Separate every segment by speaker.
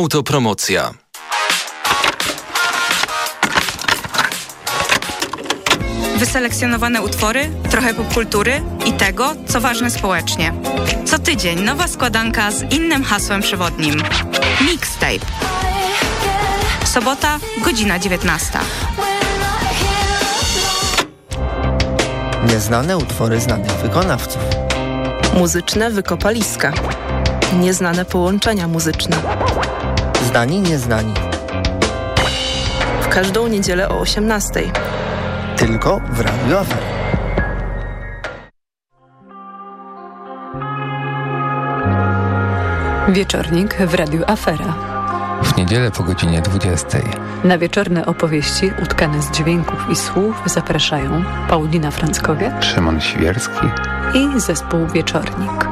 Speaker 1: Autopromocja.
Speaker 2: Wyselekcjonowane utwory, trochę popkultury i tego, co ważne społecznie. Co tydzień nowa składanka z innym hasłem przewodnim. Mixtape. Sobota, godzina 19.
Speaker 3: Nieznane utwory znanych wykonawców.
Speaker 4: Muzyczne wykopaliska. Nieznane połączenia muzyczne.
Speaker 3: Znani, nieznani.
Speaker 4: W każdą niedzielę o 18.
Speaker 3: Tylko w Radio Afera.
Speaker 5: Wieczornik w Radiu Afera.
Speaker 6: W niedzielę po godzinie 20.
Speaker 5: Na wieczorne opowieści utkane z dźwięków i słów zapraszają Paulina Franckowiak
Speaker 6: Szymon Świerski
Speaker 5: i zespół Wieczornik.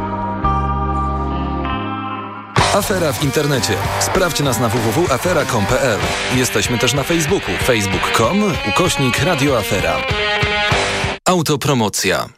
Speaker 1: Afera w internecie. Sprawdź nas na www.afera.com.pl. Jesteśmy też na Facebooku. facebook.com ukośnik radioafera. Autopromocja.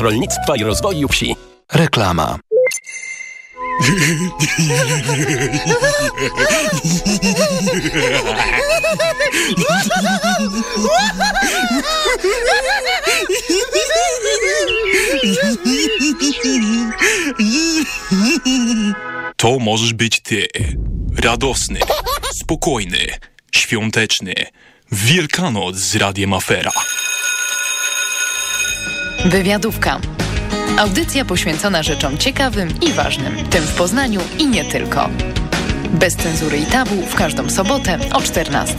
Speaker 7: Rolnictwa i Rozwoju Wsi.
Speaker 1: Reklama.
Speaker 8: To możesz być ty. Radosny, spokojny, świąteczny. Wielkanoc z Radiem Afera.
Speaker 9: Wywiadówka. Audycja poświęcona rzeczom ciekawym i ważnym, tym w Poznaniu i nie tylko. Bez cenzury i tabu w każdą sobotę o 14.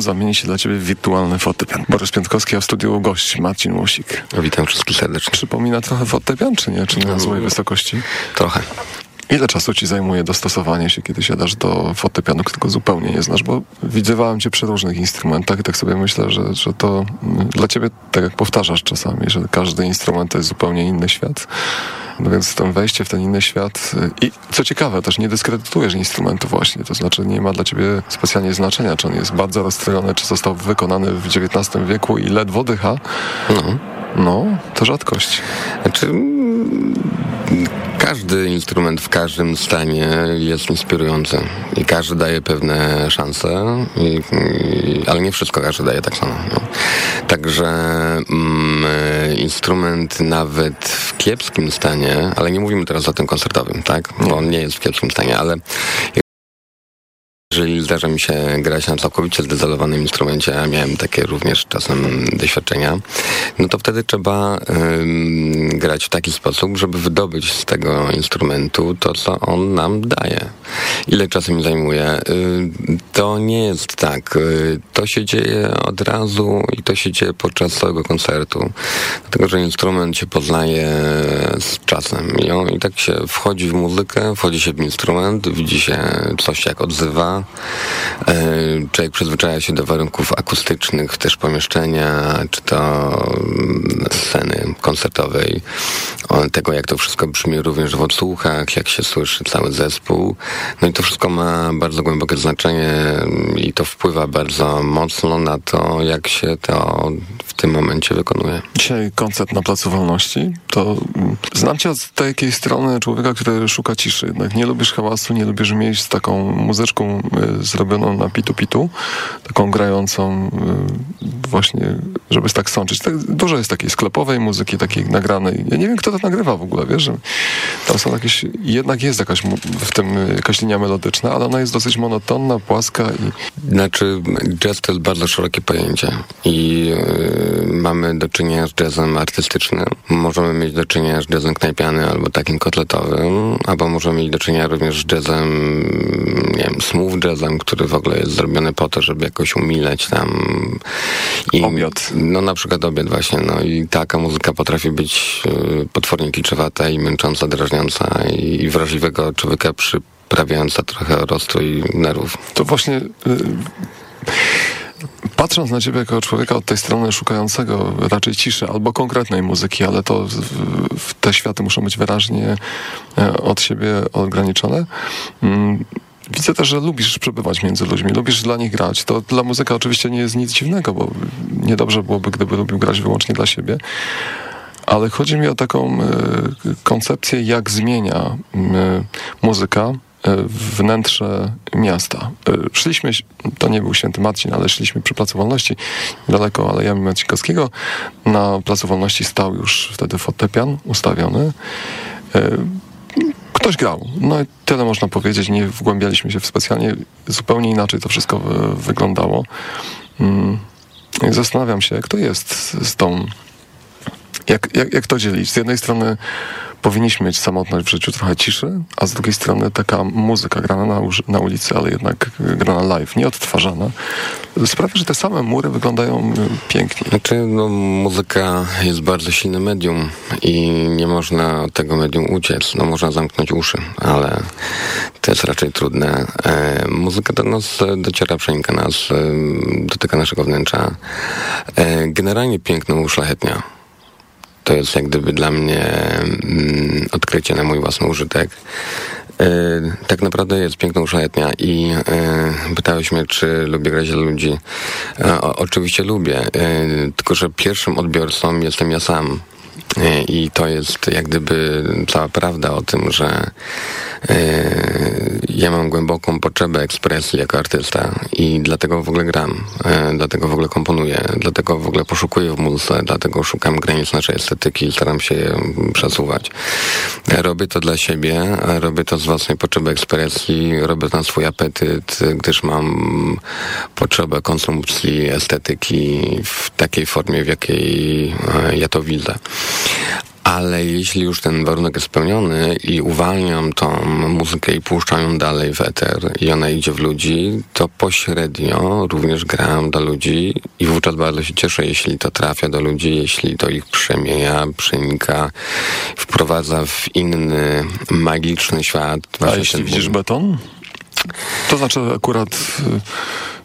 Speaker 10: zamieni się dla ciebie w wirtualny fortepian. Borys Piątkowski, a w studiu gość Marcin Łosik.
Speaker 6: Witam wszystkich serdecznie.
Speaker 10: Przypomina trochę fortepian, czy nie? Czy na złej wysokości?
Speaker 6: Trochę.
Speaker 10: Ile czasu ci zajmuje dostosowanie się, kiedy siadasz do fortepianu, którego zupełnie nie znasz? Bo widzywałem cię przy różnych instrumentach i tak sobie myślę, że, że to mm, dla ciebie, tak jak powtarzasz czasami, że każdy instrument to jest zupełnie inny świat. No więc to wejście w ten inny świat y, i co ciekawe, też nie dyskredytujesz instrumentu właśnie, to znaczy nie ma dla ciebie specjalnie znaczenia, czy on jest bardzo rozstrojony, czy został wykonany w XIX wieku i ledwo dycha.
Speaker 6: No.
Speaker 10: No, to rzadkość.
Speaker 6: Znaczy, mm, każdy instrument w każdym stanie jest inspirujący i każdy daje pewne szanse, i, i, ale nie wszystko każdy daje tak samo. No. Także mm, instrument nawet w kiepskim stanie, ale nie mówimy teraz o tym koncertowym, tak? Bo on nie jest w kiepskim stanie, ale jeżeli zdarza mi się grać na całkowicie zdezolowanym instrumencie, a miałem takie również czasem doświadczenia, no to wtedy trzeba grać w taki sposób, żeby wydobyć z tego instrumentu to, co on nam daje. Ile czasu mi zajmuje? Yy, to nie jest tak. Yy, to się dzieje od razu i to się dzieje podczas całego koncertu. Dlatego, że instrument się poznaje z czasem i, on, i tak się wchodzi w muzykę, wchodzi się w instrument, widzi się coś jak odzywa, Człowiek przyzwyczaja się do warunków akustycznych też pomieszczenia, czy to mm, sceny koncertowej, tego jak to wszystko brzmi również w odsłuchach, jak się słyszy cały zespół. No i to wszystko ma bardzo głębokie znaczenie i to wpływa bardzo mocno na to, jak się to w tym momencie wykonuje.
Speaker 10: Dzisiaj koncert na Placu Wolności, to mm, znam cię od takiej strony człowieka, który szuka ciszy. Jednak nie lubisz hałasu, nie lubisz miejsc z taką muzyczką zrobioną na pitu-pitu, taką grającą y, właśnie, żeby tak sączyć. Tak, dużo jest takiej sklepowej muzyki, takiej nagranej. Ja nie wiem, kto to nagrywa w ogóle, wiesz? Tam są jakieś, jednak jest jakaś w tym jakaś linia melodyczna, ale ona jest dosyć monotonna, płaska i...
Speaker 6: Znaczy, jazz to jest bardzo szerokie pojęcie i yy, mamy do czynienia z jazzem artystycznym. Możemy mieć do czynienia z jazzem knajpianym albo takim kotletowym, albo możemy mieć do czynienia również z jazzem, nie wiem, smooth jazzem, który w ogóle jest zrobiony po to, żeby jakoś umileć tam...
Speaker 10: I, obiad.
Speaker 6: No na przykład obiad właśnie, no i taka muzyka potrafi być yy, potwornie kliczowata i męcząca, drażniąca i, i wrażliwego człowieka przyprawiająca trochę rozstrój nerwów.
Speaker 10: To właśnie... Yy patrząc na ciebie jako człowieka od tej strony szukającego raczej ciszy albo konkretnej muzyki, ale to w, te światy muszą być wyraźnie e, od siebie ograniczone. Widzę też, że lubisz przebywać między ludźmi, lubisz dla nich grać. To dla muzyka oczywiście nie jest nic dziwnego, bo niedobrze byłoby, gdyby lubił grać wyłącznie dla siebie. Ale chodzi mi o taką y, koncepcję, jak zmienia y, muzyka wnętrze miasta. Szliśmy, to nie był Święty Marcin, ale szliśmy przy Placu Wolności, daleko Alejami Marcinkowskiego. Na Placu Wolności stał już wtedy fortepian ustawiony. Ktoś grał. No i tyle można powiedzieć. Nie wgłębialiśmy się w specjalnie. Zupełnie inaczej to wszystko wyglądało. Mm, zastanawiam się, kto jest z tą... Jak, jak, jak to dzielić? Z jednej strony powinniśmy mieć samotność w życiu, trochę ciszy, a z drugiej strony taka muzyka grana na, na ulicy, ale jednak grana live, nieodtwarzana, sprawia, że te same mury wyglądają y, pięknie.
Speaker 6: Znaczy, no, muzyka jest bardzo silnym medium i nie można od tego medium uciec. No, można zamknąć uszy, ale to jest raczej trudne. E, muzyka do nas dociera, przenika nas, e, dotyka naszego wnętrza. E, generalnie piękno uszlachetnia to jest jak gdyby dla mnie mm, odkrycie na mój własny użytek. Yy, tak naprawdę jest piękna uszlachetnia i yy, pytałeś mnie, czy lubię grać dla ludzi. Yy, oczywiście lubię, tylko że pierwszym odbiorcą jestem ja sam. I to jest jak gdyby cała prawda o tym, że yy, ja mam głęboką potrzebę ekspresji jako artysta i dlatego w ogóle gram, yy, dlatego w ogóle komponuję, dlatego w ogóle poszukuję w muzyce, dlatego szukam granic naszej estetyki i staram się je przesuwać. Robię to dla siebie, robię to z własnej potrzeby ekspresji, robię to na swój apetyt, gdyż mam potrzebę konsumpcji estetyki w takiej formie, w jakiej ja to widzę. Ale jeśli już ten warunek jest spełniony i uwalniam tą muzykę i puszczam ją dalej w eter i ona idzie w ludzi, to pośrednio również gram dla ludzi i wówczas bardzo się cieszę, jeśli to trafia do ludzi, jeśli to ich przemienia, przenika, wprowadza w inny, magiczny świat.
Speaker 10: A jeśli widzisz beton? To znaczy akurat y,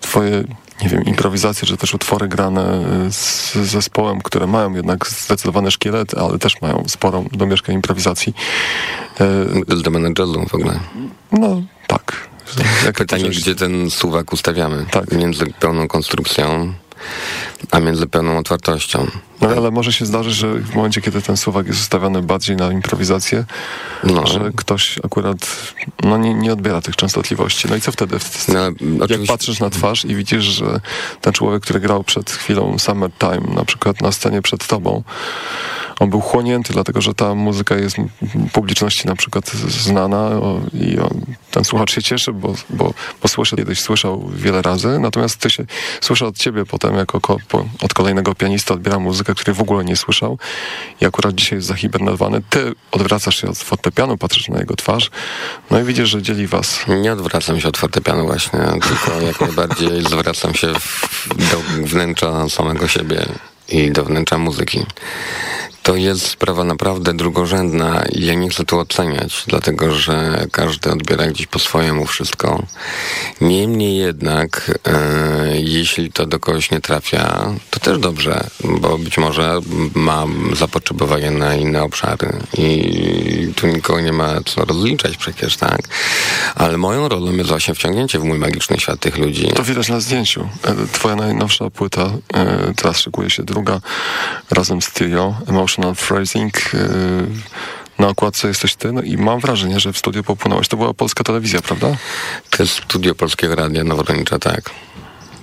Speaker 10: twoje nie wiem, improwizacje, czy też utwory grane y, z zespołem, które mają jednak zdecydowane szkielety, ale też mają sporą domieszkę improwizacji.
Speaker 6: Y, do menedżeru w ogóle.
Speaker 10: No, tak.
Speaker 6: Jak Pytanie, gdzie ten suwak ustawiamy? Tak. Między pełną konstrukcją a między pełną otwartością.
Speaker 10: No ale może się zdarzyć, że w momencie, kiedy ten suwak jest ustawiony bardziej na improwizację, no. że ktoś akurat no, nie, nie odbiera tych częstotliwości. No i co wtedy? No, Jak oczywiście... patrzysz na twarz i widzisz, że ten człowiek, który grał przed chwilą Summertime, na przykład na scenie przed tobą, on był chłonięty, dlatego że ta muzyka jest publiczności na przykład znana i ten słuchacz się cieszy, bo, bo, bo słyszy, kiedyś słyszał wiele razy, natomiast ty się słyszy od ciebie potem jako ko, po, od kolejnego pianista odbiera muzykę, której w ogóle nie słyszał i akurat dzisiaj jest zahibernowany. Ty odwracasz się od fortepianu, patrzysz na jego twarz, no i widzisz, że dzieli was.
Speaker 6: Nie odwracam się od fortepianu właśnie, tylko jak najbardziej zwracam się w, do wnętrza samego siebie i do wnętrza muzyki to jest sprawa naprawdę drugorzędna i ja nie chcę tu oceniać, dlatego że każdy odbiera gdzieś po swojemu wszystko. Niemniej jednak, e, jeśli to do kogoś nie trafia, to też dobrze, bo być może ma zapotrzebowanie na inne obszary i tu nikogo nie ma co rozliczać przecież, tak? Ale moją rolą jest właśnie wciągnięcie w mój magiczny świat tych ludzi.
Speaker 10: To widać na zdjęciu. E, twoja najnowsza płyta, e, teraz szykuje się druga, razem z Emotion National Phrasing. Y, na okładce jesteś ty no i mam wrażenie, że w studiu popłynąłeś. To była polska telewizja, prawda?
Speaker 6: To jest studio Polskiego Radia Noworodnicza, tak.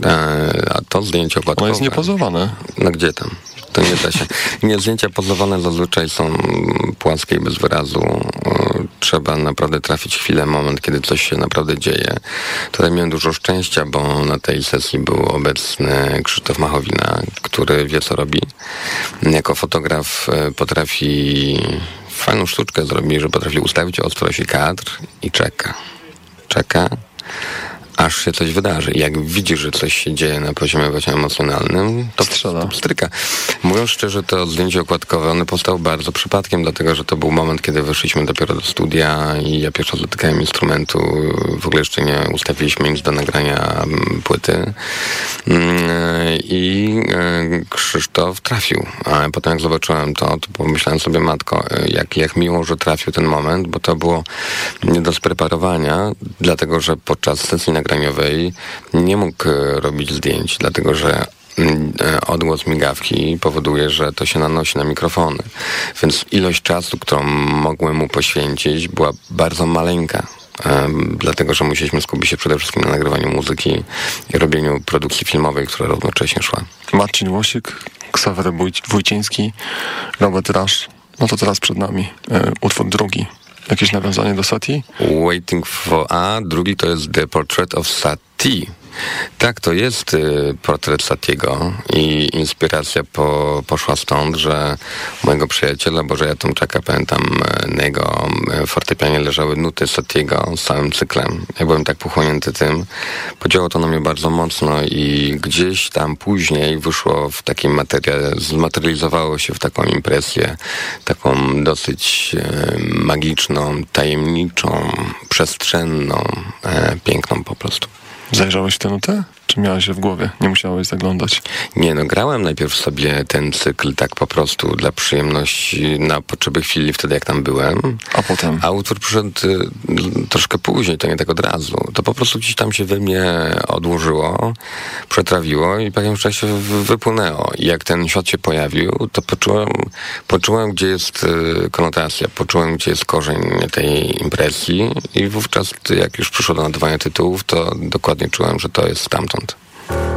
Speaker 6: E, a to zdjęcie okładkowe...
Speaker 10: Ono jest niepozowane.
Speaker 6: No gdzie tam? To nie da się. Nie, zdjęcia pozowane zazwyczaj są płaskie i bez wyrazu. E, trzeba naprawdę trafić chwilę, moment, kiedy coś się naprawdę dzieje. Tutaj miałem dużo szczęścia, bo na tej sesji był obecny Krzysztof Machowina, który wie, co robi. Jako fotograf e, potrafi fajną sztuczkę zrobić, że potrafi ustawić ostrość i kadr i czeka. Czeka aż się coś wydarzy. Jak widzi, że coś się dzieje na poziomie właśnie emocjonalnym, to
Speaker 10: strzela.
Speaker 6: stryka. Mówiąc szczerze, to zdjęcie okładkowe, one powstało bardzo przypadkiem, dlatego że to był moment, kiedy wyszliśmy dopiero do studia i ja pierwszy dotykałem instrumentu. W ogóle jeszcze nie ustawiliśmy nic do nagrania mm, płyty. Mm, I e, Krzysztof trafił. A potem jak zobaczyłem to, to pomyślałem sobie, matko, e, jak, jak miło, że trafił ten moment, bo to było nie do spreparowania, dlatego że podczas sesji nagraniowej nie mógł e, robić zdjęć, dlatego że mm, e, odgłos migawki powoduje, że to się nanosi na mikrofony. Więc ilość czasu, którą mogłem mu poświęcić, była bardzo maleńka. Um, dlatego, że musieliśmy skupić się przede wszystkim na nagrywaniu muzyki i robieniu produkcji filmowej, która równocześnie szła.
Speaker 10: Marcin Łosik, Ksawery Wójciński, Robert Rasz. No to teraz przed nami e, utwór drugi. Jakieś nawiązanie do Sati?
Speaker 6: Waiting for A, drugi to jest The Portrait of Sati. Tak, to jest y, portret Satiego i inspiracja po, poszła stąd, że mojego przyjaciela Bożeja Tomczaka, pamiętam, e, na jego e, fortepianie leżały nuty Satiego z całym cyklem. Ja byłem tak pochłonięty tym. Podziało to na mnie bardzo mocno i gdzieś tam później wyszło w takim materiale, zmaterializowało się w taką impresję, taką dosyć e, magiczną, tajemniczą, przestrzenną, piękną po prostu.
Speaker 10: Zajrzałeś w tę nutę? Czy miałeś je w głowie? Nie musiałeś zaglądać?
Speaker 6: Nie, no grałem najpierw sobie ten cykl tak po prostu dla przyjemności na potrzeby chwili wtedy jak tam byłem.
Speaker 10: A potem?
Speaker 6: A utwór przyszedł y, troszkę później, to nie tak od razu. To po prostu gdzieś tam się we mnie odłożyło, przetrawiło i w pewnym czasie wypłynęło. I jak ten świat się pojawił, to poczułem, poczułem gdzie jest y, konotacja, poczułem gdzie jest korzeń tej impresji i wówczas jak już przyszło do nadawania tytułów, to dokładnie czułem, że to jest stamtąd.
Speaker 10: Thank you.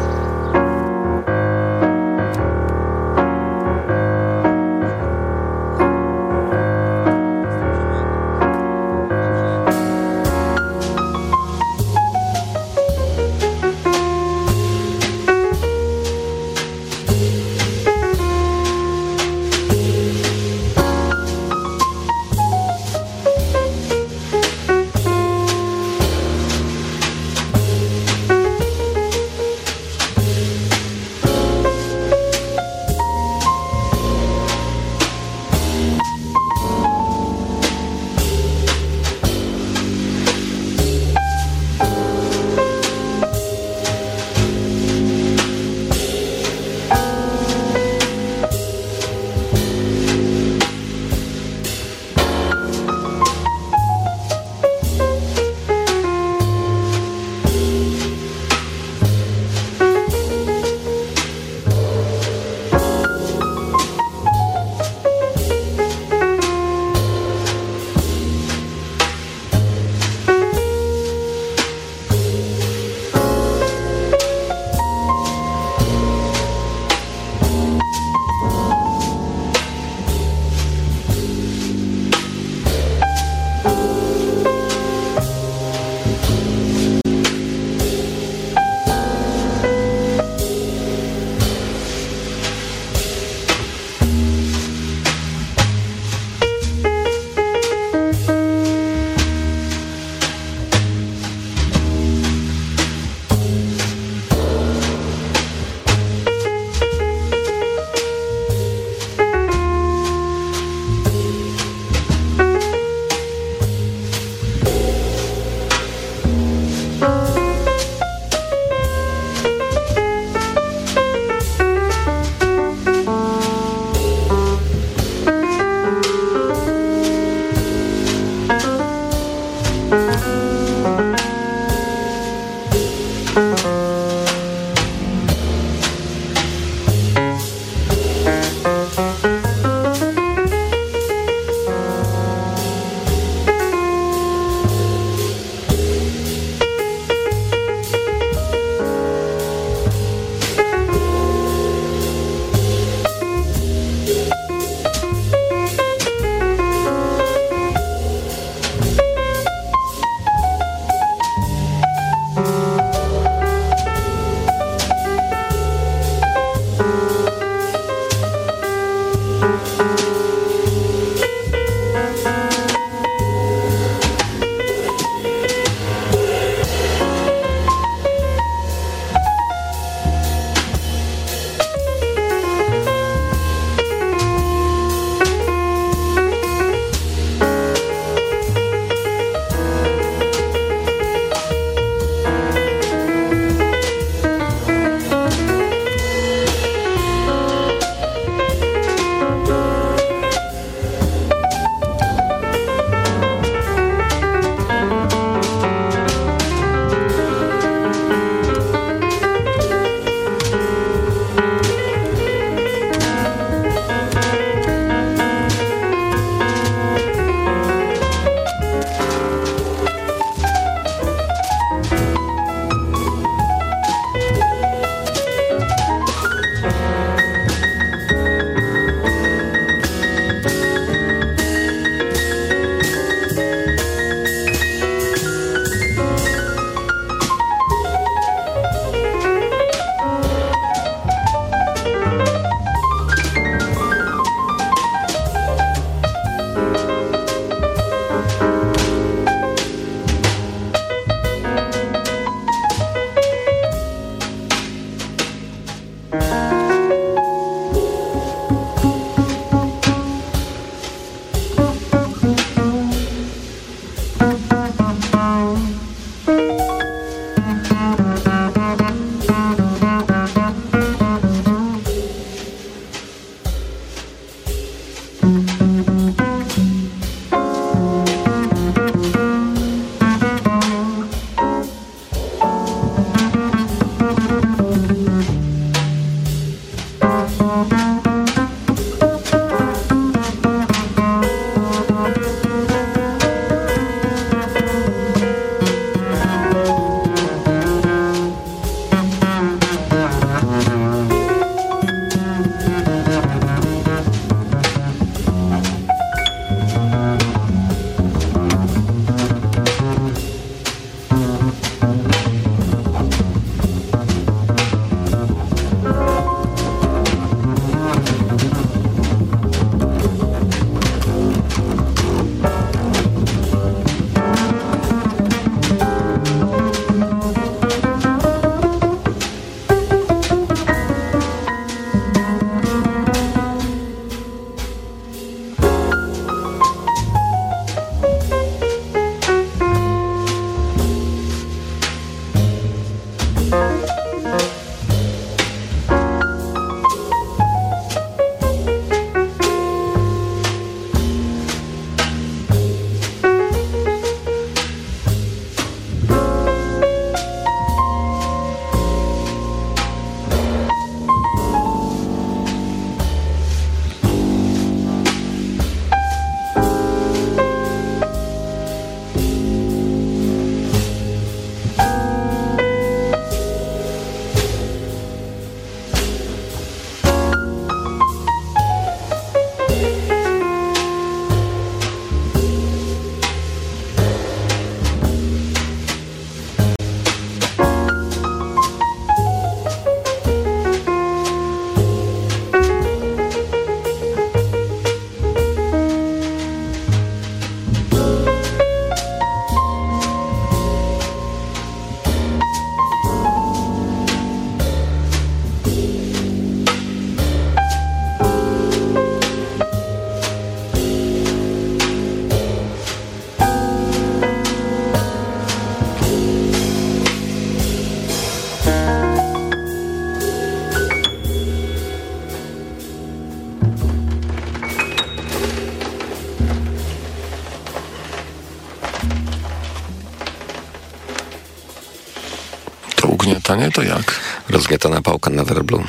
Speaker 10: Jak?
Speaker 6: Rozgniatana pałka na werblu.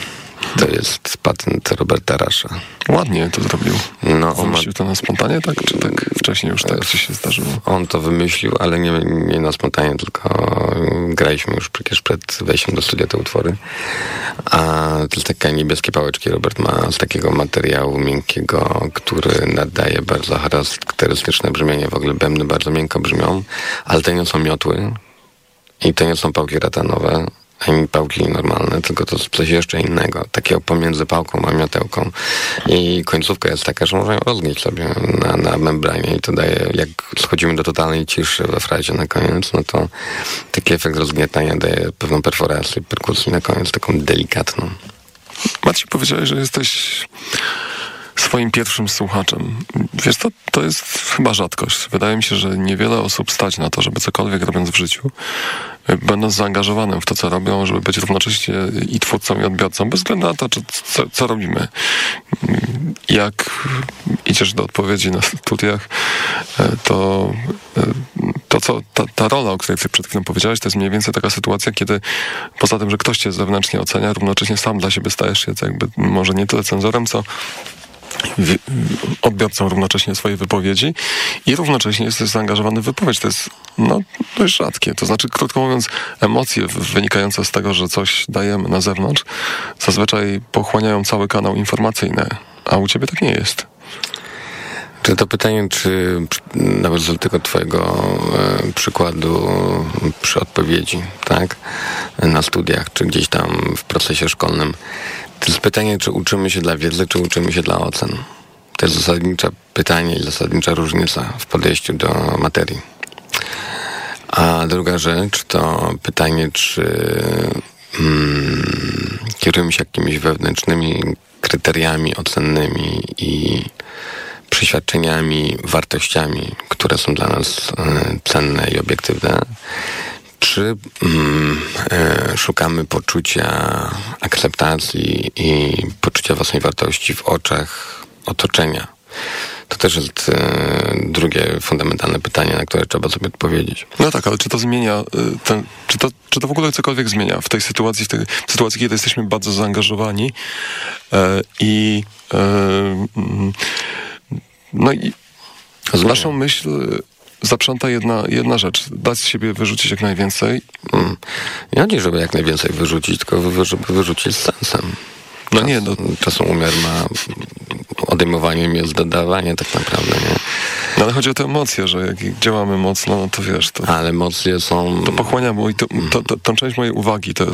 Speaker 6: To jest patent Roberta Rasza.
Speaker 10: Ładnie to zrobił.
Speaker 6: No, on,
Speaker 10: Wymyślił to na spontanie, tak? Czy tak wcześniej już tak ci się zdarzyło?
Speaker 6: on to wymyślił, ale nie, nie na spontanie, tylko graliśmy już przecież przed wejściem do studia te utwory. A to takie niebieskie pałeczki Robert ma z takiego materiału miękkiego, który nadaje bardzo charakterystyczne brzmienie. W ogóle bębny bardzo miękko brzmią, ale to nie są miotły i to nie są pałki ratanowe, ani pałki normalne, tylko to jest coś jeszcze innego, takiego pomiędzy pałką a miotełką. I końcówka jest taka, że można ją rozgnieć sobie na, na membranie i to daje, jak schodzimy do totalnej ciszy we frazie na koniec, no to taki efekt rozgniatania daje pewną perforację perkusji na koniec, taką delikatną.
Speaker 10: Maciej, powiedziałeś, że jesteś swoim pierwszym słuchaczem. Wiesz, to, to jest chyba rzadkość. Wydaje mi się, że niewiele osób stać na to, żeby cokolwiek robiąc w życiu, będąc zaangażowanym w to, co robią, żeby być równocześnie i twórcą, i odbiorcą, bez względu na to, czy, co, co robimy. Jak idziesz do odpowiedzi na studiach, to, to co, ta, ta rola, o której przed chwilą powiedziałeś, to jest mniej więcej taka sytuacja, kiedy poza tym, że ktoś cię zewnętrznie ocenia, równocześnie sam dla siebie stajesz się jakby może nie tyle cenzorem, co odbiorcą równocześnie swojej wypowiedzi i równocześnie jesteś zaangażowany w wypowiedź. To jest no, dość rzadkie. To znaczy, krótko mówiąc, emocje wynikające z tego, że coś dajemy na zewnątrz, zazwyczaj pochłaniają cały kanał informacyjny, a u ciebie tak nie jest.
Speaker 6: Czy to pytanie, czy nawet z tego twojego e, przykładu przy odpowiedzi, tak, na studiach, czy gdzieś tam w procesie szkolnym, to jest pytanie, czy uczymy się dla wiedzy, czy uczymy się dla ocen. To jest zasadnicze pytanie i zasadnicza różnica w podejściu do materii. A druga rzecz to pytanie, czy hmm, kierujemy się jakimiś wewnętrznymi kryteriami ocennymi i przeświadczeniami, wartościami, które są dla nas e, cenne i obiektywne, czy mm, e, szukamy poczucia akceptacji i poczucia własnej wartości w oczach otoczenia? To też jest e, drugie fundamentalne pytanie, na które trzeba sobie odpowiedzieć.
Speaker 10: No tak, ale czy to zmienia, e, ten, czy, to, czy to w ogóle cokolwiek zmienia w tej sytuacji, w tej w sytuacji, kiedy jesteśmy bardzo zaangażowani i mm, no i z naszą myśl zaprząta jedna, jedna rzecz. Dać z siebie wyrzucić jak najwięcej.
Speaker 6: Mm. Nie chodzi, żeby jak najwięcej wyrzucić, tylko żeby wyrzucić z sensem.
Speaker 10: No nie, no.
Speaker 6: Czasem umiar ma odejmowaniem jest dodawanie tak naprawdę, nie?
Speaker 10: No ale chodzi o te emocje, że jak działamy mocno, no to wiesz, to...
Speaker 6: Ale emocje są...
Speaker 10: To pochłania mój, to, to, to, tą część mojej uwagi, to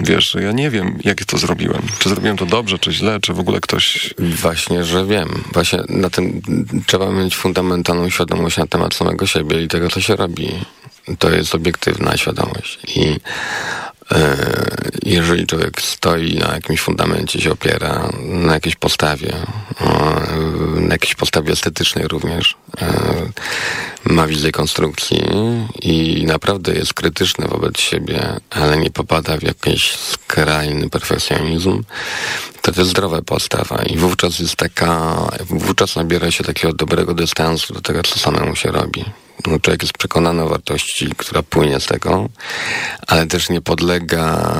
Speaker 10: wiesz, ja nie wiem, jak to zrobiłem. Czy zrobiłem to dobrze, czy źle, czy w ogóle ktoś...
Speaker 6: Właśnie, że wiem. Właśnie na tym trzeba mieć fundamentalną świadomość na temat samego siebie i tego, co się robi. To jest obiektywna świadomość. I jeżeli człowiek stoi na jakimś fundamencie, się opiera, na jakiejś postawie, na jakiejś postawie estetycznej również, e, ma wizję konstrukcji i naprawdę jest krytyczny wobec siebie, ale nie popada w jakiś skrajny perfekcjonizm, to to jest zdrowa postawa i wówczas jest taka, wówczas nabiera się takiego dobrego dystansu do tego, co samemu się robi. Człowiek jest przekonany o wartości, która płynie z tego, ale też nie podlega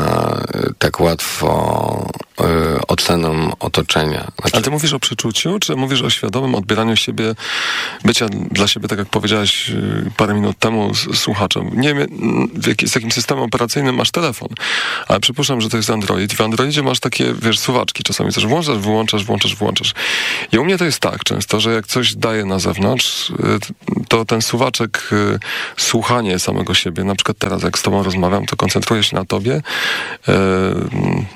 Speaker 6: tak łatwo y, ocenom otoczenia.
Speaker 10: Znaczy... Ale ty mówisz o przeczuciu, czy mówisz o świadomym odbieraniu siebie, bycia dla siebie, tak jak powiedziałeś y, parę minut temu z, słuchaczem? Nie wiem, z jakim systemem operacyjnym masz telefon, ale przypuszczam, że to jest Android. W Androidzie masz takie, wiesz, suwaczki czasami, coś włączasz, wyłączasz, włączasz, włączasz. I u mnie to jest tak często, że jak coś daje na zewnątrz, to ten suwaczek, y, słuchanie samego siebie, na przykład teraz jak z tobą rozmawiam, to koncentruję się na tobie,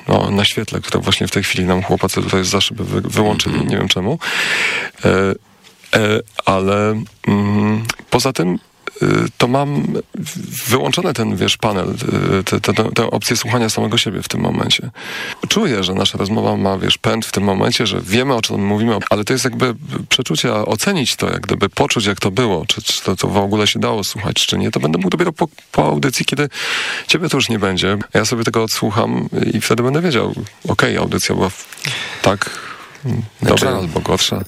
Speaker 10: no, na świetle, które właśnie w tej chwili nam chłopacy tutaj za szyby wy, wyłączyli, -hmm. nie wiem czemu. E, ale mm, poza tym y, to mam wyłączony ten, wiesz, panel, y, tę opcję słuchania samego siebie w tym momencie. Czuję, że nasza rozmowa ma, wiesz, pęd w tym momencie, że wiemy, o czym mówimy, ale to jest jakby przeczucie, ocenić to, jak gdyby poczuć, jak to było, czy, czy to, to, w ogóle się dało słuchać, czy nie, to będę mógł dopiero po, po audycji, kiedy ciebie to już nie będzie. Ja sobie tego odsłucham i wtedy będę wiedział, okej, okay, audycja była tak Dobra znaczy, albo gorsza.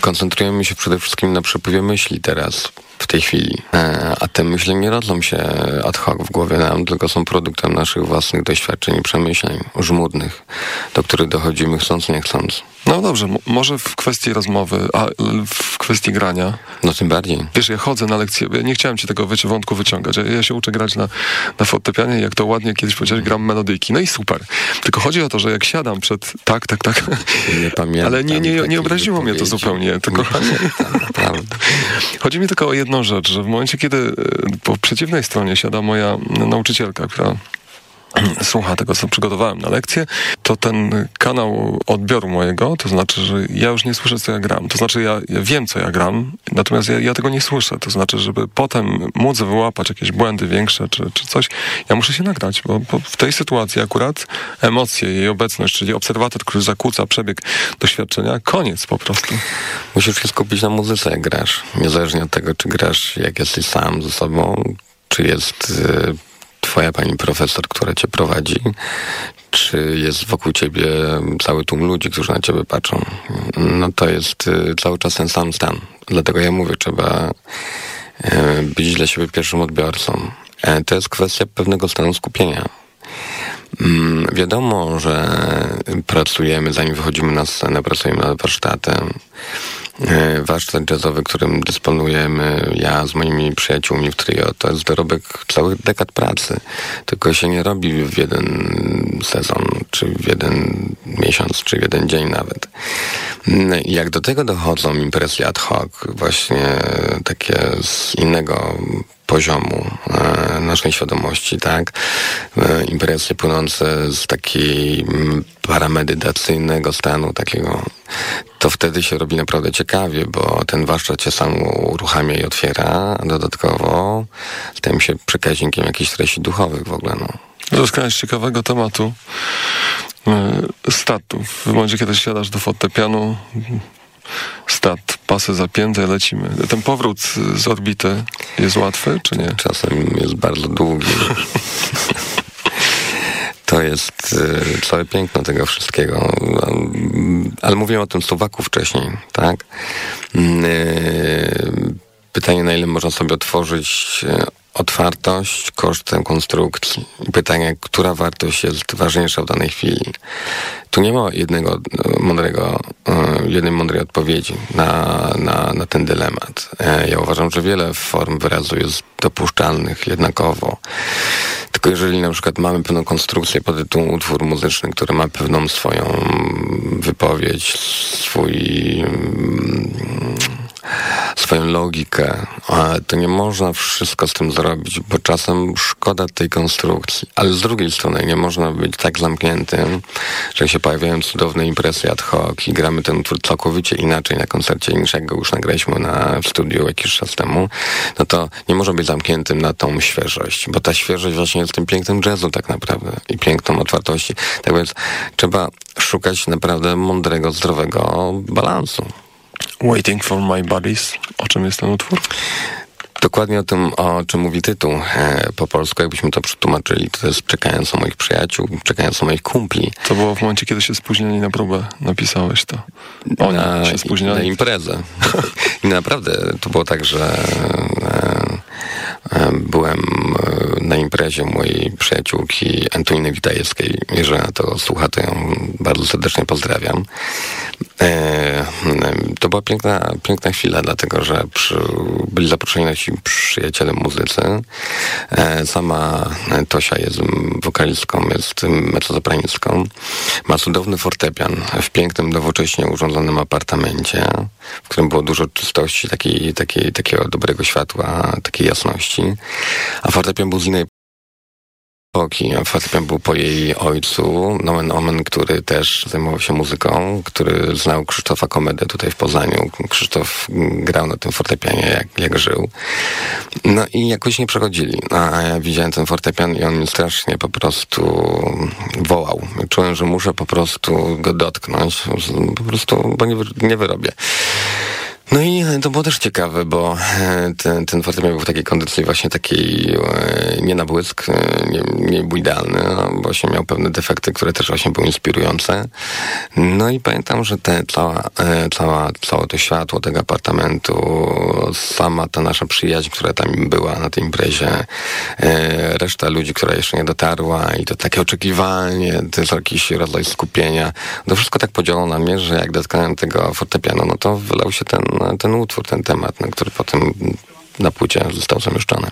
Speaker 6: Koncentrujemy się przede wszystkim na przepływie myśli teraz. W tej chwili. E, a te myśli nie rodzą się ad hoc w głowie nam, tylko są produktem naszych własnych doświadczeń i przemyśleń żmudnych, do których dochodzimy chcąc, nie chcąc.
Speaker 10: No dobrze, może w kwestii rozmowy, a w kwestii grania.
Speaker 6: No tym bardziej.
Speaker 10: Wiesz, ja chodzę na lekcje, ja nie chciałem ci tego wiecie, wątku wyciągać. Ja się uczę grać na, na fortepianie, jak to ładnie kiedyś powiedziałeś, gram melodyjki. No i super. Tylko chodzi o to, że jak siadam przed... Tak, tak, tak.
Speaker 6: Nie pamiętam.
Speaker 10: Ale nie, nie, nie obraziło mnie to zupełnie. Tylko... Nie
Speaker 6: pamiętam, naprawdę.
Speaker 10: Chodzi mi tylko o jedną rzecz, że w momencie, kiedy e, po przeciwnej stronie siada moja nauczycielka, która słucha tego, co przygotowałem na lekcję, to ten kanał odbioru mojego, to znaczy, że ja już nie słyszę, co ja gram. To znaczy, ja, ja wiem, co ja gram, natomiast ja, ja, tego nie słyszę. To znaczy, żeby potem móc wyłapać jakieś błędy większe czy, czy coś, ja muszę się nagrać, bo, bo w tej sytuacji akurat emocje, jej obecność, czyli obserwator, który zakłóca przebieg doświadczenia, koniec po prostu.
Speaker 6: Musisz się skupić na muzyce, jak grasz. Niezależnie od tego, czy grasz, jak jesteś sam ze sobą, czy jest twoja pani profesor, która cię prowadzi, czy jest wokół ciebie cały tłum ludzi, którzy na ciebie patrzą. No to jest y, cały czas ten sam stan. Dlatego ja mówię, trzeba y, być dla siebie pierwszym odbiorcą. E, to jest kwestia pewnego stanu skupienia. Mm, wiadomo, że pracujemy, zanim wychodzimy na scenę, pracujemy nad warsztatem. E, warsztat jazzowy, którym dysponujemy, ja z moimi przyjaciółmi w trio, to jest dorobek całych dekad pracy. Tylko się nie robi w jeden sezon, czy w jeden miesiąc, czy w jeden dzień nawet. Mm, jak do tego dochodzą imprezy ad hoc, właśnie takie z innego poziomu e, naszej świadomości, tak? E, impresje płynące z takiej mm, paramedytacyjnego stanu, takiego, to wtedy się robi naprawdę ciekawie, bo ten warsztat się sam uruchamia i otwiera, a dodatkowo stajemy się przekaźnikiem jakichś treści duchowych w ogóle, no.
Speaker 10: Dotknąłeś ciekawego tematu e, statów. W momencie, kiedy siadasz do fortepianu, stat, pasy zapięte, lecimy. Ten powrót z orbity jest łatwy, czy nie?
Speaker 6: Czasem jest bardzo długi. To jest y, całe piękno tego wszystkiego. Ale mówiłem o tym Słowaku wcześniej, tak? Pytanie, na ile można sobie otworzyć y, otwartość kosztem konstrukcji. Pytanie, która wartość jest ważniejsza w danej chwili. Tu nie ma jednego e, mądrego, e, jednej mądrej odpowiedzi na, na, na ten dylemat. E, ja uważam, że wiele form wyrazu jest dopuszczalnych jednakowo. Tylko jeżeli na przykład mamy pewną konstrukcję pod tytułem utwór muzyczny, który ma pewną swoją wypowiedź, swój swoją logikę, to nie można wszystko z tym zrobić, bo czasem szkoda tej konstrukcji. Ale z drugiej strony nie można być tak zamkniętym, że się pojawiają cudowne impresje ad hoc i gramy ten utwór całkowicie inaczej na koncercie niż jak go już nagraliśmy na, w studiu jakiś czas temu, no to nie może być zamkniętym na tą świeżość, bo ta świeżość właśnie jest tym pięknym jazzu tak naprawdę i piękną otwartości. Tak więc trzeba szukać naprawdę mądrego, zdrowego balansu.
Speaker 10: Waiting for My Buddies. O czym jest ten utwór?
Speaker 6: Dokładnie o tym, o czym mówi tytuł e, po polsku, jakbyśmy to przetłumaczyli, to jest czekając o moich przyjaciół, czekając o moich kumpli.
Speaker 10: To było w momencie, kiedy się spóźnili na próbę, napisałeś to. Oni na, się spóźnili.
Speaker 6: Na imprezę. I naprawdę to było tak, że e, byłem e, na imprezie mojej przyjaciółki Antoniny Witajewskiej. Jeżeli to słucha, to ją bardzo serdecznie pozdrawiam. E, to była piękna, piękna chwila, dlatego że przy, byli zaproszeni nasi przyjaciele muzycy. E, sama Tosia jest wokalistką, jest mezzosopranistką. Ma cudowny fortepian w pięknym, nowocześnie urządzonym apartamencie, w którym było dużo czystości, takiej, takiej, takiego dobrego światła, takiej jasności. A fortepian był z innej epoki. Fortepian był po jej ojcu, Nomen Omen, który też zajmował się muzyką, który znał Krzysztofa Komedę tutaj w Poznaniu. Krzysztof grał na tym fortepianie, jak, jak żył. No i jakoś nie przechodzili. A ja widziałem ten fortepian i on mnie strasznie po prostu wołał. Czułem, że muszę po prostu go dotknąć, po prostu, bo nie, nie wyrobię. No i to było też ciekawe, bo e, ten, ten fortepian był w takiej kondycji właśnie takiej e, nie na błysk, e, nie, nie był idealny, no, właśnie miał pewne defekty, które też właśnie były inspirujące. No i pamiętam, że te, cała, cała, całe to światło tego apartamentu, sama ta nasza przyjaźń, która tam była na tej imprezie, reszta ludzi, która jeszcze nie dotarła i to takie oczekiwanie, to jest jakiś rodzaj skupienia. To wszystko tak podziało na mnie, że jak dotknąłem tego fortepianu, no to wylał się ten ten utwór, ten temat, na który potem na płycie został zamieszczony.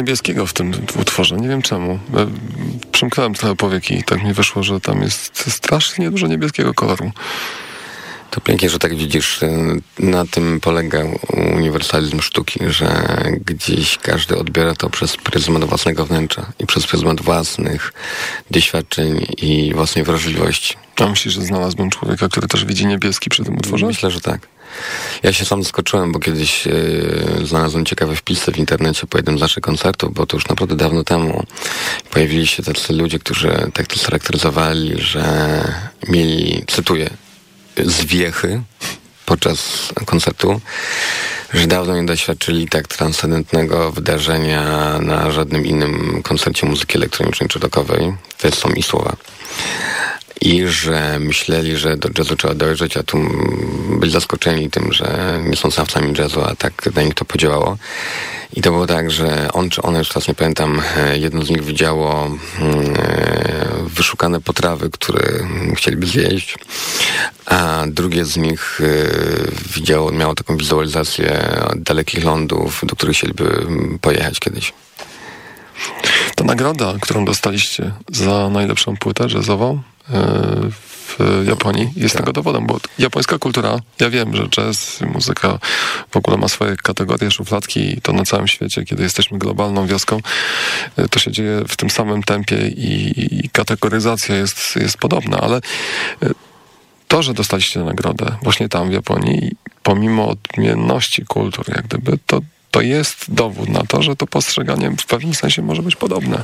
Speaker 10: Niebieskiego w tym utworze, nie wiem czemu. E, przymknąłem trochę powieki i tak mi wyszło, że tam jest strasznie dużo niebieskiego koloru.
Speaker 6: To pięknie, że tak widzisz. Na tym polega uniwersalizm sztuki, że gdzieś każdy odbiera to przez pryzmat własnego wnętrza i przez pryzmat własnych doświadczeń i własnej wrażliwości.
Speaker 10: A myślisz, że znalazłbym człowieka, który też widzi niebieski przy tym utworze?
Speaker 6: Myślę, że tak. Ja się sam zaskoczyłem, bo kiedyś yy, znalazłem ciekawe wpisy w internecie po jednym z naszych koncertów, bo to już naprawdę dawno temu pojawili się tacy ludzie, którzy tak to scharakteryzowali, że mieli, cytuję, zwiechy podczas koncertu, że dawno nie doświadczyli tak transcendentnego wydarzenia na żadnym innym koncercie muzyki elektronicznej czy rockowej. To są i słowa i że myśleli, że do jazzu trzeba dojrzeć, a tu byli zaskoczeni tym, że nie są znawcami jazzu, a tak na nich to podziałało. I to było tak, że on czy ona, już teraz nie pamiętam, e, jedno z nich widziało e, wyszukane potrawy, które chcieliby zjeść, a drugie z nich e, widziało, miało taką wizualizację dalekich lądów, do których chcieliby pojechać kiedyś.
Speaker 10: Ta nagroda, którą dostaliście za najlepszą płytę jazzową, w Japonii jest tak. tego dowodem, bo japońska kultura, ja wiem, że jazz, muzyka w ogóle ma swoje kategorie, szufladki i to na całym świecie, kiedy jesteśmy globalną wioską, e, to się dzieje w tym samym tempie i, i kategoryzacja jest, jest podobna, ale e, to, że dostaliście nagrodę właśnie tam w Japonii, pomimo odmienności kultur, jak gdyby, to to jest dowód na to, że to postrzeganie w pewnym sensie może być podobne.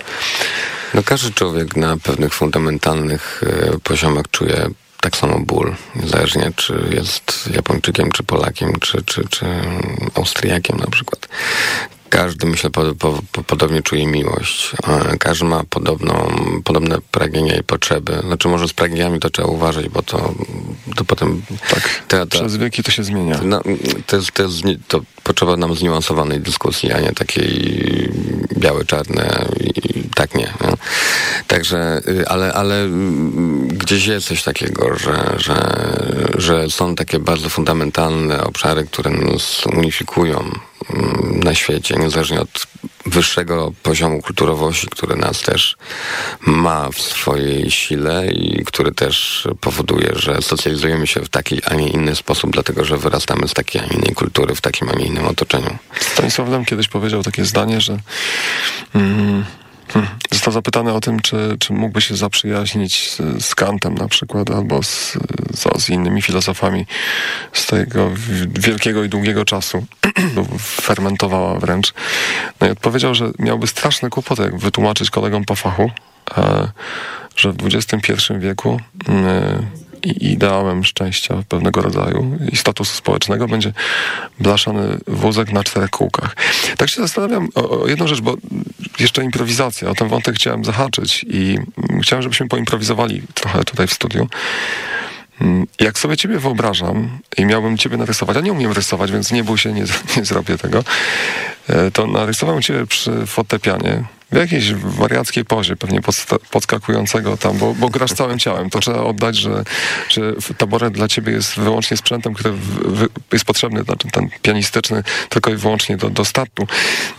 Speaker 6: No każdy człowiek na pewnych fundamentalnych y, poziomach czuje tak samo ból, niezależnie czy jest Japończykiem, czy Polakiem, czy, czy, czy Austriakiem na przykład. Każdy, myślę, po, po, po, podobnie czuje miłość. Każdy ma podobną, podobne pragnienia i potrzeby. Znaczy może z pragnieniami to trzeba uważać, bo to, to potem...
Speaker 10: Tak, te, te, przez wieki to się zmienia.
Speaker 6: No, to, jest, to, jest, to potrzeba nam zniuansowanej dyskusji, a nie takiej białe, czarne i tak nie. Także, y, ale, ale mm, gdzieś jest coś takiego, że, że, że są takie bardzo fundamentalne obszary, które nas unifikują na świecie, niezależnie od wyższego poziomu kulturowości, który nas też ma w swojej sile i który też powoduje, że socjalizujemy się w taki, a nie inny sposób, dlatego że wyrastamy z takiej, a nie innej kultury, w takim, a nie innym otoczeniu.
Speaker 10: Stanisław Lem kiedyś powiedział takie zdanie, że mm, Hmm. Został zapytany o tym, czy, czy mógłby się zaprzyjaźnić z, z Kantem na przykład, albo z, z, z, innymi filozofami z tego wielkiego i długiego czasu. Fermentowała wręcz. No i odpowiedział, że miałby straszne kłopoty, jak wytłumaczyć kolegom po fachu, e, że w XXI wieku e, ideałem szczęścia pewnego rodzaju i statusu społecznego będzie blaszany wózek na czterech kółkach. Tak się zastanawiam o, o jedną rzecz, bo jeszcze improwizacja, o ten wątek chciałem zahaczyć i chciałem, żebyśmy poimprowizowali trochę tutaj w studiu. Mm, jak sobie ciebie wyobrażam i miałbym ciebie narysować, a nie umiem rysować, więc nie bój się, nie, nie zrobię tego, e, to narysowałem ciebie przy fortepianie w jakiejś wariackiej pozie, pewnie podskakującego tam, bo, bo grasz całym ciałem. To trzeba oddać, że, że taboret dla ciebie jest wyłącznie sprzętem, który jest potrzebny, znaczy ten pianistyczny, tylko i wyłącznie do, do startu.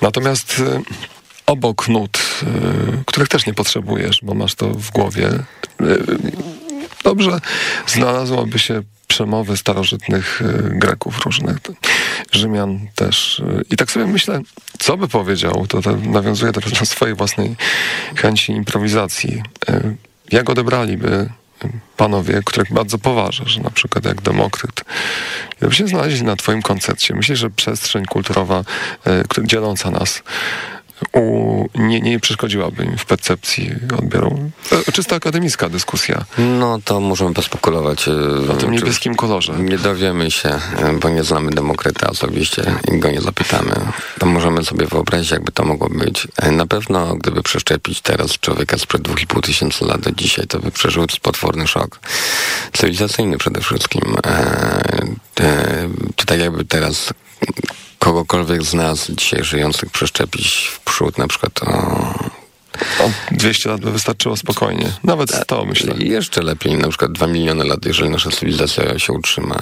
Speaker 10: Natomiast y, obok nut, y, których też nie potrzebujesz, bo masz to w głowie, dobrze znalazłoby się przemowy starożytnych y, Greków różnych, Rzymian też. Y, I tak sobie myślę, co by powiedział, to, to nawiązuje do swojej własnej chęci improwizacji. Y, jak odebraliby panowie, których bardzo poważę, że na przykład jak Demokryt, gdyby się znaleźli na twoim koncercie, myślę, że przestrzeń kulturowa, dzieląca nas, u, nie, nie przeszkodziłaby im w percepcji odbioru. E, czysta akademicka dyskusja.
Speaker 6: No to możemy pospekulować.
Speaker 10: E, o tym niebieskim kolorze.
Speaker 6: Nie dowiemy się, e, bo nie znamy Demokryta osobiście i go nie zapytamy. To możemy sobie wyobrazić, jakby to mogło być. Na pewno, gdyby przeszczepić teraz człowieka sprzed 2,5 tysięcy lat do dzisiaj, to by przeżył potworny szok. Cywilizacyjny przede wszystkim. E, e, to tak jakby teraz kogokolwiek z nas dzisiaj żyjących przeszczepić w przód, na przykład o
Speaker 10: o 200 lat by wystarczyło spokojnie. Nawet 100 myślę.
Speaker 6: Jeszcze lepiej, na przykład 2 miliony lat, jeżeli nasza cywilizacja się utrzyma.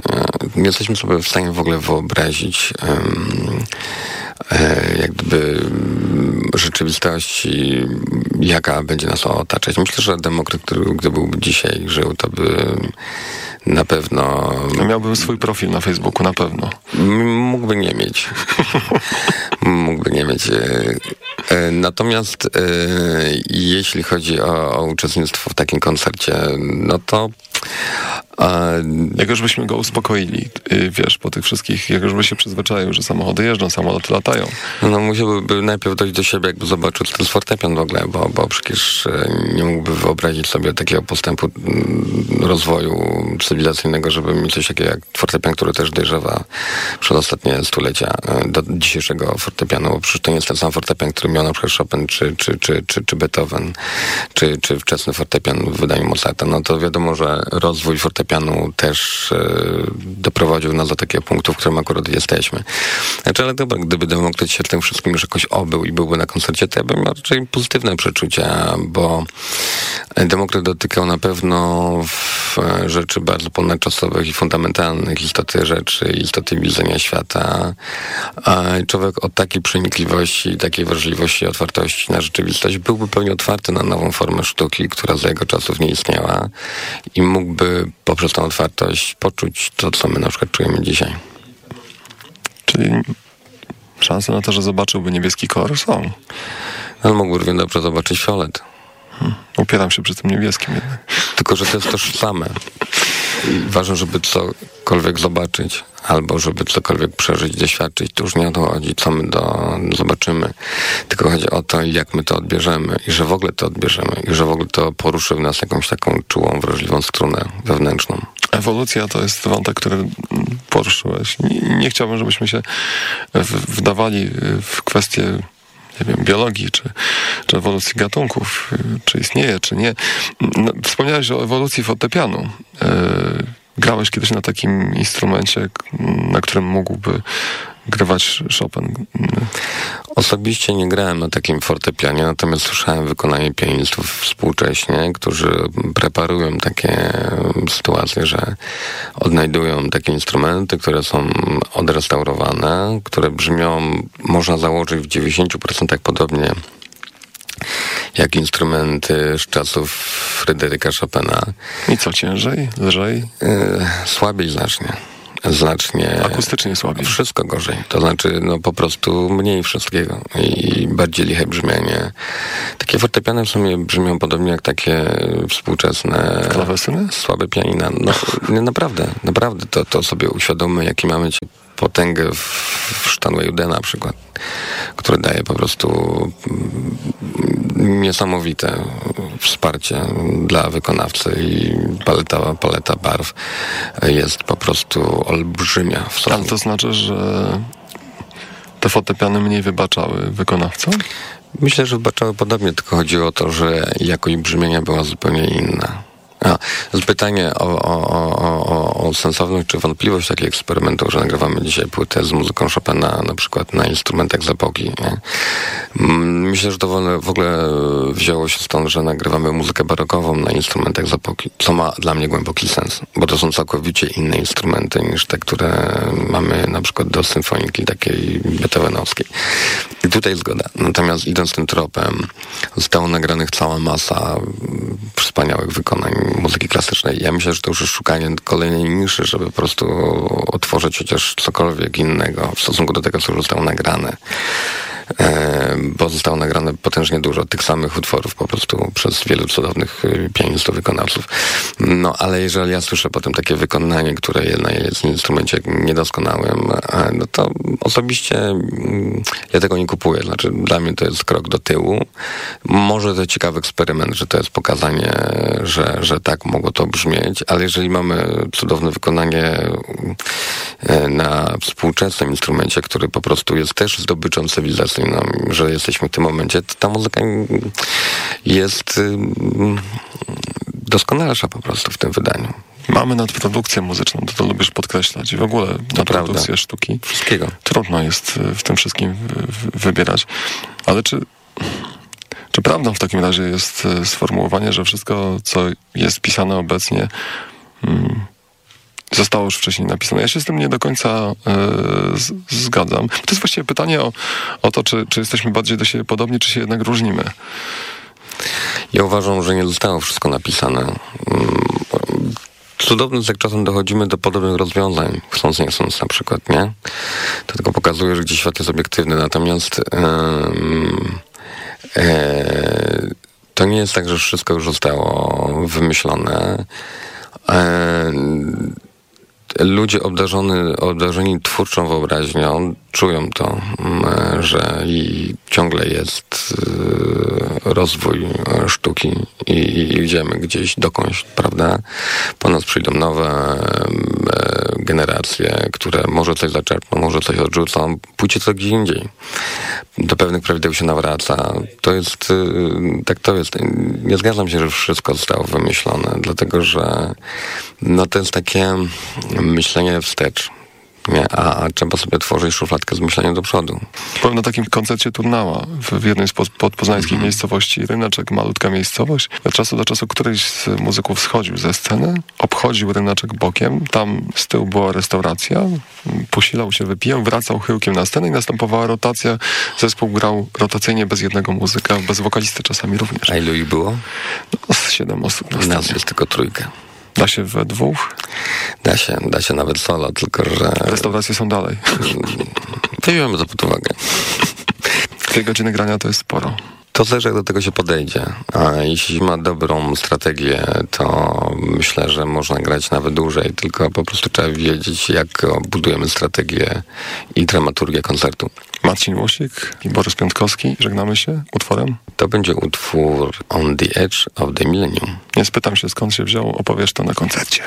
Speaker 6: Nie jesteśmy sobie w stanie w ogóle wyobrazić um, jak gdyby rzeczywistości, jaka będzie nas otaczać. Myślę, że demokrat, który gdy byłby dzisiaj żył, to by na pewno...
Speaker 10: Miałbym swój profil na Facebooku, na pewno.
Speaker 6: Mógłby nie mieć. Mógłby nie mieć. E, e, natomiast e, jeśli chodzi o, o uczestnictwo w takim koncercie, no to
Speaker 10: a... Jak już byśmy go uspokoili, y, wiesz, po tych wszystkich, jak już by się przyzwyczaił, że samochody jeżdżą, samoloty latają.
Speaker 6: No musiałby najpierw dojść do siebie, jakby zobaczył, co to jest fortepian w ogóle, bo, bo przecież e, nie mógłby wyobrazić sobie takiego postępu mm, rozwoju cywilizacyjnego, żeby mieć coś takiego jak fortepian, który też dojrzewa przez ostatnie stulecia e, do dzisiejszego fortepianu, bo przecież to nie jest ten sam fortepian, który miał na przykład Chopin, czy, czy, czy, czy, czy Beethoven, czy, czy wczesny fortepian w wydaniu Mozarta. No to wiadomo, że rozwój fortepianu też e, doprowadził nas do takiego punktu, w którym akurat jesteśmy. Znaczy, ale dobra, gdyby Demokrat się tym wszystkim już jakoś obył i byłby na koncercie, to ja bym miał raczej pozytywne przeczucia, bo Demokrat dotykał na pewno e, rzeczy bardzo ponadczasowych i fundamentalnych, istoty rzeczy, istoty widzenia świata. Człowiek o takiej przenikliwości, takiej wrażliwości otwartości na rzeczywistość byłby pewnie otwarty na nową formę sztuki, która za jego czasów nie istniała i mógłby poprzez tą otwartość poczuć to, co my na przykład czujemy dzisiaj.
Speaker 10: Czyli szanse na to, że zobaczyłby niebieski kolor są.
Speaker 6: Ale mógłby równie dobrze zobaczyć fiolet.
Speaker 10: Hmm. Upieram się przy tym niebieskim jednak.
Speaker 6: Tylko, że to jest tożsame. Ważne, żeby cokolwiek zobaczyć, albo żeby cokolwiek przeżyć, doświadczyć. To już nie o to chodzi, co my do, zobaczymy, tylko chodzi o to, jak my to odbierzemy i że w ogóle to odbierzemy i że w ogóle to poruszy w nas jakąś taką czułą, wrażliwą strunę wewnętrzną.
Speaker 10: Ewolucja to jest wątek, który poruszyłeś. Nie, nie chciałbym, żebyśmy się wdawali w kwestie nie wiem, biologii, czy, czy ewolucji gatunków, czy istnieje, czy nie. No, wspomniałeś o ewolucji fortepianu. Yy, grałeś kiedyś na takim instrumencie, na którym mógłby grywać Chopin?
Speaker 6: Osobiście nie grałem na takim fortepianie, natomiast słyszałem wykonanie pianistów współcześnie, którzy preparują takie sytuacje, że odnajdują takie instrumenty, które są odrestaurowane, które brzmią, można założyć w 90% podobnie jak instrumenty z czasów Fryderyka Chopina.
Speaker 10: I co ciężej, lżej?
Speaker 6: Yy, słabiej znacznie znacznie...
Speaker 10: Akustycznie słabiej.
Speaker 6: Wszystko gorzej. To znaczy, no po prostu mniej wszystkiego i bardziej liche brzmienie. Takie fortepiany w sumie brzmią podobnie jak takie współczesne...
Speaker 10: Klawesyny?
Speaker 6: Słabe pianina. No, nie, naprawdę, naprawdę to, to sobie uświadommy, jaki mamy potęgę w, w Stanway na przykład, który daje po prostu mm, niesamowite wsparcie dla wykonawcy i paleta, paleta barw jest po prostu olbrzymia. W
Speaker 10: Ale to znaczy, że te fortepiany mniej wybaczały wykonawcom?
Speaker 6: Myślę, że wybaczały podobnie, tylko chodziło o to, że jakość brzmienia była zupełnie inna. A, pytanie o, o, o, o sensowność czy wątpliwość takiego eksperymentu, że nagrywamy dzisiaj płytę z muzyką Chopina na przykład na instrumentach z epoki. Nie? Myślę, że to w ogóle wzięło się stąd, że nagrywamy muzykę barokową na instrumentach z epoki, co ma dla mnie głęboki sens, bo to są całkowicie inne instrumenty niż te, które mamy na przykład do symfoniki takiej beethovenowskiej. Tutaj zgoda. Natomiast idąc tym tropem, zostało nagranych cała masa wspaniałych wykonań muzyki klasycznej. Ja myślę, że to już jest szukanie kolejnej niszy, żeby po prostu otworzyć chociaż cokolwiek innego w stosunku do tego, co już zostało nagrane. Bo zostało nagrane potężnie dużo tych samych utworów po prostu przez wielu cudownych y, pianistów, wykonawców. No, ale jeżeli ja słyszę potem takie wykonanie, które jest w instrumencie niedoskonałym, e, no to osobiście mm, ja tego nie kupuję. Znaczy, dla mnie to jest krok do tyłu. Może to ciekawy eksperyment, że to jest pokazanie, że, że tak mogło to brzmieć, ale jeżeli mamy cudowne wykonanie e, na współczesnym instrumencie, który po prostu jest też zdobyczą cywilizacji, nam, że jesteśmy w tym momencie, to ta muzyka jest doskonalsza po prostu w tym wydaniu.
Speaker 10: Mamy nadprodukcję muzyczną, to, to lubisz podkreślać i w ogóle nadprodukcję sztuki.
Speaker 6: Wszystkiego.
Speaker 10: Trudno jest w tym wszystkim wybierać. Ale czy, czy prawdą w takim razie jest e, sformułowanie, że wszystko, co jest pisane obecnie, mm, zostało już wcześniej napisane. Ja się z tym nie do końca e, z, zgadzam. To jest właściwie pytanie o, o to, czy, czy jesteśmy bardziej do siebie podobni, czy się jednak różnimy.
Speaker 6: Ja uważam, że nie zostało wszystko napisane. Mm, Cudowne jest, jak czasem dochodzimy do podobnych rozwiązań, chcąc nie chcąc na przykład, nie? To tylko pokazuje, że gdzieś świat jest obiektywny. Natomiast e, to nie jest tak, że wszystko już zostało wymyślone. E, ludzie obdarzony, obdarzeni twórczą wyobraźnią czują to, że i ciągle jest y, rozwój e, sztuki i idziemy gdzieś dokądś, prawda? Po nas przyjdą nowe e, generacje, które może coś zaczerpną, może coś odrzucą, pójdzie co gdzie indziej. Do pewnych prawideł się nawraca. To jest, y, tak to jest. Nie zgadzam się, że wszystko zostało wymyślone, dlatego że no to jest takie myślenie wstecz. Nie, a, trzeba sobie tworzyć szufladkę z myśleniem do przodu.
Speaker 10: Powiem na takim koncercie Turnała w, w jednej z podpoznańskich mm -hmm. miejscowości, Rynaczek, malutka miejscowość. Od czasu do czasu któryś z muzyków schodził ze sceny, obchodził Rynaczek bokiem, tam z tyłu była restauracja, posilał się wypijem, wracał chyłkiem na scenę i następowała rotacja. Zespół grał rotacyjnie bez jednego muzyka, bez wokalisty czasami również.
Speaker 6: A ilu ich było?
Speaker 10: No, siedem osób na
Speaker 6: scenie. Nas jest tylko trójkę.
Speaker 10: Da się we dwóch?
Speaker 6: Da się, da się nawet solo, tylko że...
Speaker 10: Restauracje są dalej.
Speaker 6: Weźmiemy to pod uwagę.
Speaker 10: Dwie godziny grania to jest sporo.
Speaker 6: To zależy, jak do tego się podejdzie. A jeśli ma dobrą strategię, to myślę, że można grać nawet dłużej, tylko po prostu trzeba wiedzieć, jak budujemy strategię i dramaturgię koncertu.
Speaker 10: Marcin Łosik i Borys Piątkowski. Żegnamy się utworem.
Speaker 6: To będzie utwór On the Edge of the Millennium.
Speaker 10: Nie spytam się, skąd się wziął, opowiesz to na koncercie.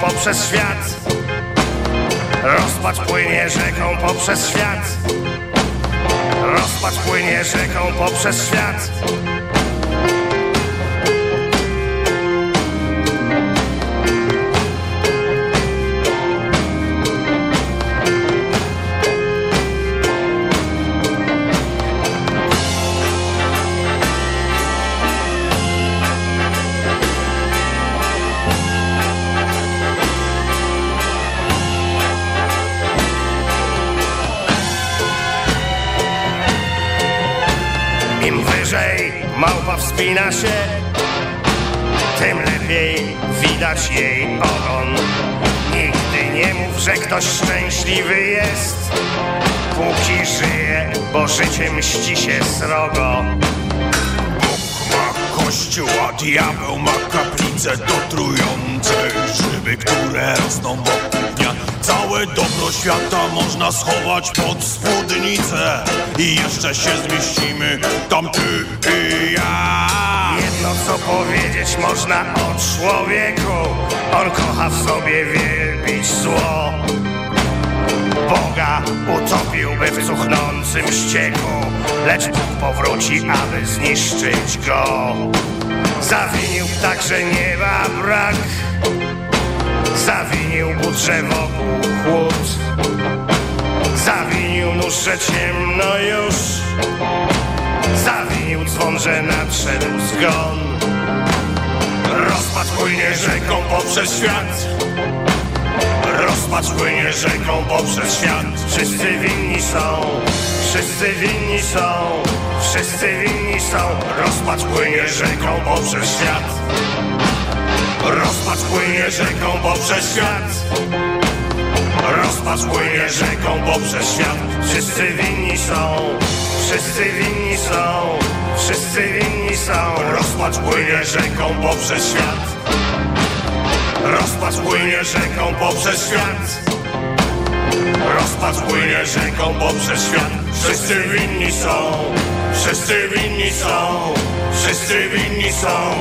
Speaker 11: Poprzez świat. Rozpacz płynie rzeką poprzez świat. Rozpacz płynie rzeką poprzez świat małpa wspina się, tym lepiej widać jej ogon. Nigdy nie mów, że ktoś szczęśliwy jest, póki żyje, bo życie mści się srogo.
Speaker 12: Bóg ma kościół, a diabeł ma kaplicę To trujące grzyby, które rosną wokół dnia. Całe dobro świata można schować pod spódnicę. I jeszcze się zmieścimy tam ty i ja.
Speaker 11: Jedno co powiedzieć można o człowieku. On kocha w sobie wielbić zło. Boga utopiłby w cuchnącym ścieku. Lecz Bóg powróci, aby zniszczyć go. Zawinił także nieba brak Zawinił budrze wokół chłód. Zawinił nóż, ciemno już. Zawinił dzwon, że nadszedł zgon.
Speaker 12: Rozpacz płynie rzeką poprzez świat. Rozpacz płynie rzeką poprzez świat.
Speaker 11: Wszyscy winni są, wszyscy winni są, wszyscy winni są.
Speaker 12: Rozpacz płynie rzeką poprzez świat Rozpacz płynie rzeką poprzez świat. Rozpacz płynie rzeką poprzez świat.
Speaker 11: Wszyscy winni są, wszyscy winni są, wszyscy winni są.
Speaker 12: Rozpacz płynie rzeką poprzez świat. Rozpacz płynie rzeką poprzez świat. Rozpacz płynie rzeką poprzez świat. Wszyscy winni są, wszyscy winni są, wszyscy winni są